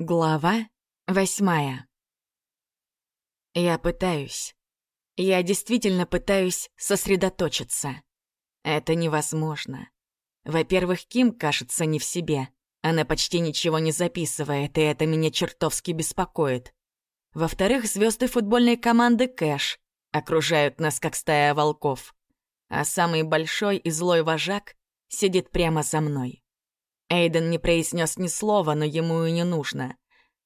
Глава восьмая. Я пытаюсь. Я действительно пытаюсь сосредоточиться. Это невозможно. Во-первых, Ким кажется не в себе. Она почти ничего не записывает, и это меня чертовски беспокоит. Во-вторых, звезды футбольной команды Кэш окружают нас, как стая волков. А самый большой и злой вожак сидит прямо за мной. Эйден не произнес ни слова, но ему и не нужно.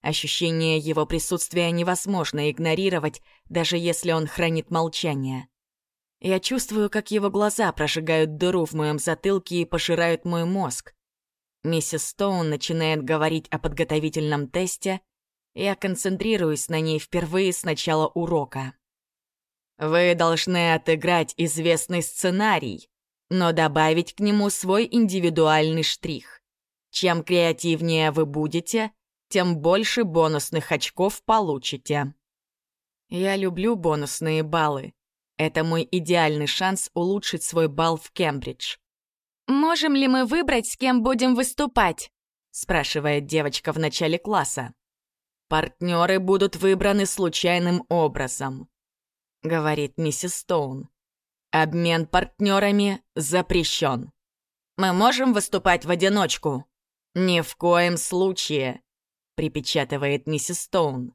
Ощущение его присутствия невозможно игнорировать, даже если он хранит молчание. Я чувствую, как его глаза прожигают дыру в моем затылке и пожирают мой мозг. Миссис Стоун начинает говорить о подготовительном тесте. Я концентрируюсь на ней впервые с начала урока. Вы должны отыграть известный сценарий, но добавить к нему свой индивидуальный штрих. Чем креативнее вы будете, тем больше бонусных очков получите. Я люблю бонусные баллы. Это мой идеальный шанс улучшить свой балл в Кембридж. «Можем ли мы выбрать, с кем будем выступать?» спрашивает девочка в начале класса. «Партнеры будут выбраны случайным образом», — говорит миссис Стоун. «Обмен партнерами запрещен. Мы можем выступать в одиночку?» «Ни в коем случае», — припечатывает миссис Стоун.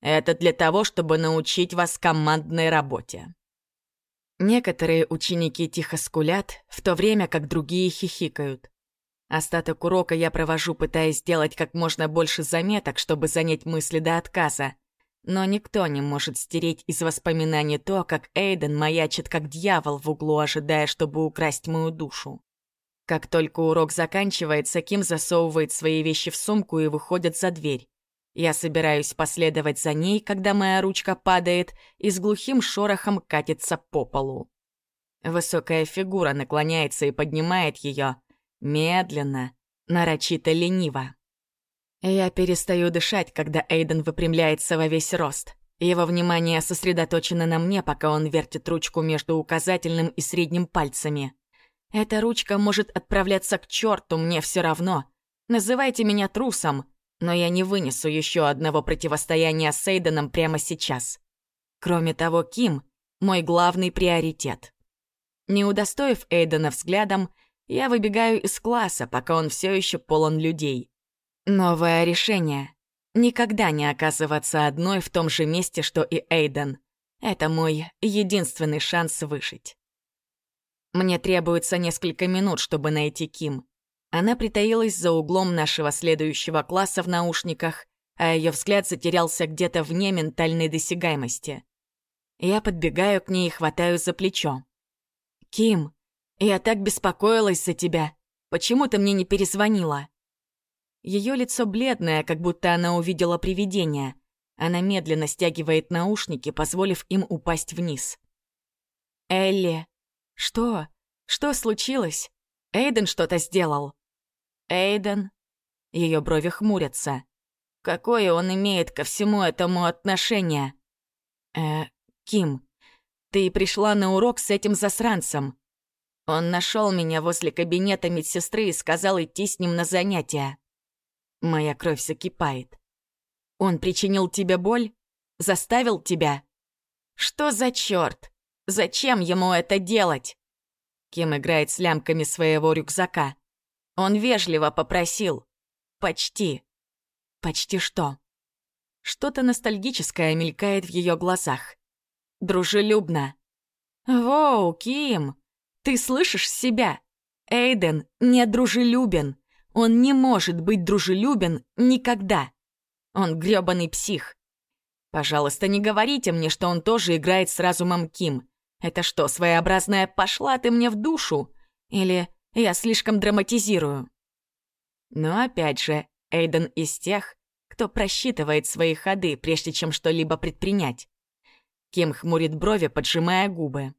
«Это для того, чтобы научить вас командной работе». Некоторые ученики тихо скулят, в то время как другие хихикают. Остаток урока я провожу, пытаясь сделать как можно больше заметок, чтобы занять мысли до отказа. Но никто не может стереть из воспоминаний то, как Эйден маячит как дьявол в углу, ожидая, чтобы украсть мою душу. Как только урок заканчивается, Ким засовывает свои вещи в сумку и выходит за дверь. Я собираюсь последовать за ней, когда моя ручка падает и с глухим шорохом катится по полу. Высокая фигура наклоняется и поднимает ее медленно, нарочито лениво. Я перестаю дышать, когда Эйден выпрямляется во весь рост. Его внимание сосредоточено на мне, пока он вертит ручку между указательным и средним пальцами. Эта ручка может отправляться к черту, мне все равно. Называйте меня трусом, но я не вынесу еще одного противостояния с Эйденом прямо сейчас. Кроме того, Ким — мой главный приоритет. Не удостоив Эйдена взглядом, я выбегаю из класса, пока он все еще полон людей. Новое решение. Никогда не оказываться одной в том же месте, что и Эйден. Это мой единственный шанс выжить. Мне требуется несколько минут, чтобы найти Ким. Она притаилась за углом нашего следующего класса в наушниках, а ее взгляд затерялся где-то вне ментальной досягаемости. Я подбегаю к ней и хватаю за плечо. «Ким, я так беспокоилась за тебя. Почему ты мне не перезвонила?» Ее лицо бледное, как будто она увидела привидение. Она медленно стягивает наушники, позволив им упасть вниз. «Элли, «Что? Что случилось? Эйден что-то сделал?» «Эйден?» Ее брови хмурятся. «Какое он имеет ко всему этому отношение?» «Э, Ким, ты пришла на урок с этим засранцем. Он нашел меня возле кабинета медсестры и сказал идти с ним на занятия. Моя кровь закипает. Он причинил тебе боль? Заставил тебя? Что за черт? Зачем ему это делать? Ким играет с лямками своего рюкзака. Он вежливо попросил. Почти. Почти что? Что-то ностальгическое мелькает в ее глазах. Дружелюбно. «Воу, Ким, ты слышишь себя? Эйден не дружелюбен. Он не может быть дружелюбен никогда. Он грёбаный псих. Пожалуйста, не говорите мне, что он тоже играет с разумом Ким. Это что, своеобразная «пошла ты мне в душу»? Или я слишком драматизирую? Но опять же, Эйден из тех, кто просчитывает свои ходы, прежде чем что-либо предпринять. Ким хмурит брови, поджимая губы.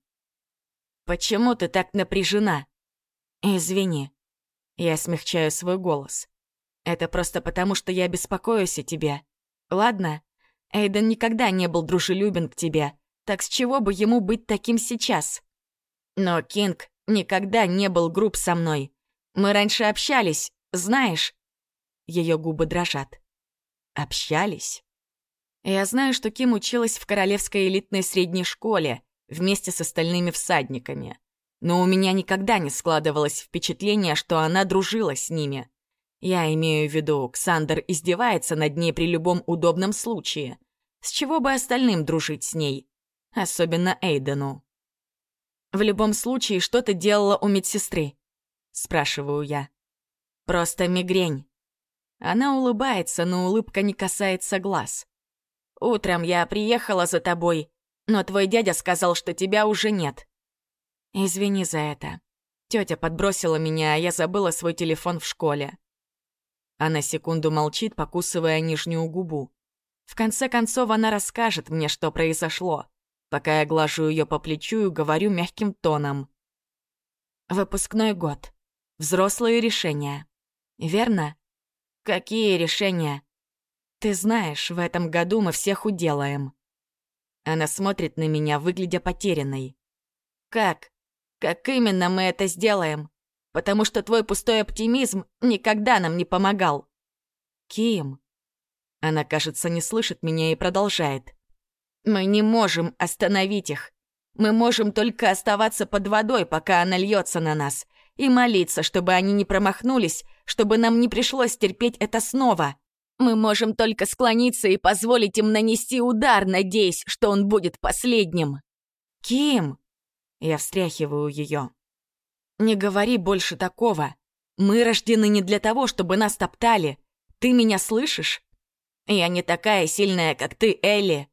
«Почему ты так напряжена?» «Извини». Я смягчаю свой голос. «Это просто потому, что я беспокоюсь о тебе. Ладно? Эйден никогда не был дружелюбен к тебе, так с чего бы ему быть таким сейчас? Но Кинг никогда не был груб со мной. Мы раньше общались, знаешь? Ее губы дрожат. Общались? Я знаю, что Ким училась в Королевской элитной средней школе вместе с остальными всадниками. Но у меня никогда не складывалось впечатление, что она дружила с ними. Я имею в виду, Ксандер издевается над ней при любом удобном случае. С чего бы остальным дружить с ней? Особенно Эйдену. «В любом случае, что ты делала у медсестры?» — спрашиваю я. «Просто мигрень». Она улыбается, но улыбка не касается глаз. «Утром я приехала за тобой, но твой дядя сказал, что тебя уже нет». «Извини за это. Тетя подбросила меня, а я забыла свой телефон в школе. Она секунду молчит, покусывая нижнюю губу. В конце концов, она расскажет мне, что произошло, пока я глажу ее по плечу и говорю мягким тоном. «Выпускной год. Взрослые решения. Верно? Какие решения? Ты знаешь, в этом году мы всех уделаем». Она смотрит на меня, выглядя потерянной. «Как? Как именно мы это сделаем? потому что твой пустой оптимизм никогда нам не помогал. Ким. Она, кажется, не слышит меня и продолжает. Мы не можем остановить их. Мы можем только оставаться под водой, пока она льется на нас, и молиться, чтобы они не промахнулись, чтобы нам не пришлось терпеть это снова. Мы можем только склониться и позволить им нанести удар, надеясь, что он будет последним. Ким! Я встряхиваю ее. «Не говори больше такого. Мы рождены не для того, чтобы нас топтали. Ты меня слышишь? Я не такая сильная, как ты, Элли».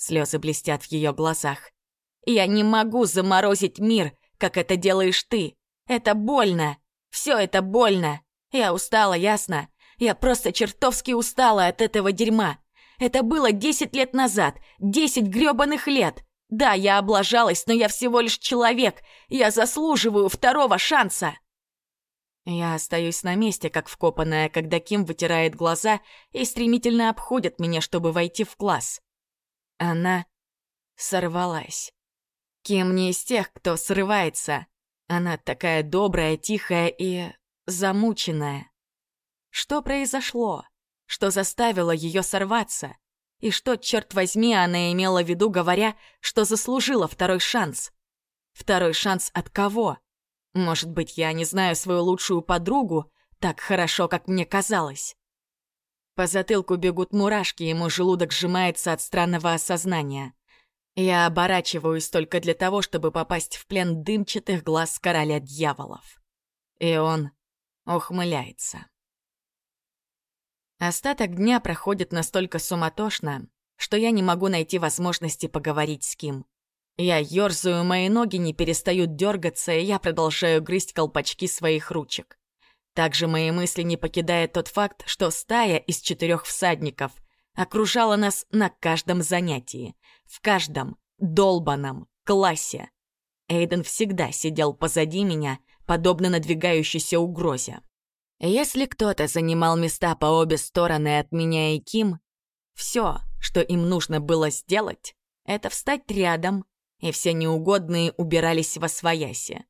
Слезы блестят в ее глазах. «Я не могу заморозить мир, как это делаешь ты. Это больно. Все это больно. Я устала, ясно? Я просто чертовски устала от этого дерьма. Это было десять лет назад, десять грёбаных лет. Да, я облажалась, но я всего лишь человек. Я заслуживаю второго шанса. Я остаюсь на месте, как вкопанная, когда Ким вытирает глаза и стремительно обходит меня, чтобы войти в класс. Она сорвалась. Ким не из тех, кто срывается. Она такая добрая, тихая и замученная. Что произошло? Что заставило ее сорваться? И что, черт возьми, она имела в виду, говоря, что заслужила второй шанс? Второй шанс от кого? Может быть, я не знаю свою лучшую подругу так хорошо, как мне казалось. По затылку бегут мурашки, и мой желудок сжимается от странного осознания. Я оборачиваюсь только для того, чтобы попасть в плен дымчатых глаз короля дьяволов. И он ухмыляется. Остаток дня проходит настолько суматошно, что я не могу найти возможности поговорить с Ким. Я ёрзаю, мои ноги не перестают дергаться, и я продолжаю грызть колпачки своих ручек. Также мои мысли не покидает тот факт, что стая из четырех всадников окружала нас на каждом занятии, в каждом долбанном классе. Эйден всегда сидел позади меня, подобно надвигающейся угрозе. Если кто-то занимал места по обе стороны от меня и Ким, все, что им нужно было сделать, это встать рядом, и все неугодные убирались во свояси.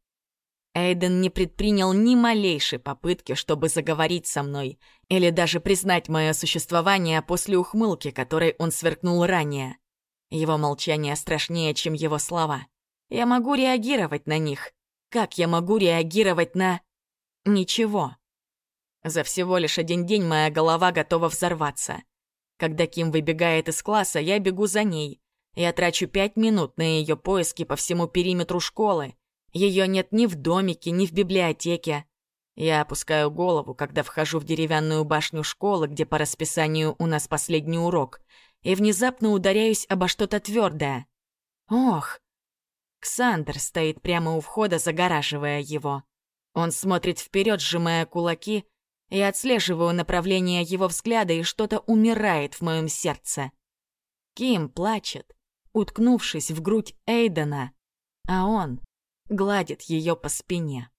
Эйден не предпринял ни малейшей попытки, чтобы заговорить со мной или даже признать мое существование после ухмылки, которой он сверкнул ранее. Его молчание страшнее, чем его слова. Я могу реагировать на них. Как я могу реагировать на... ничего? За всего лишь один день моя голова готова взорваться. Когда Ким выбегает из класса, я бегу за ней. Я трачу пять минут на ее поиски по всему периметру школы. Ее нет ни в домике, ни в библиотеке. Я опускаю голову, когда вхожу в деревянную башню школы, где по расписанию у нас последний урок, и внезапно ударяюсь обо что-то твердое. Ох! Ксандр стоит прямо у входа, загораживая его. Он смотрит вперед, сжимая кулаки, я отслеживаю направление его взгляда, и что-то умирает в моем сердце. Ким плачет, уткнувшись в грудь Эйдена, а он гладит ее по спине.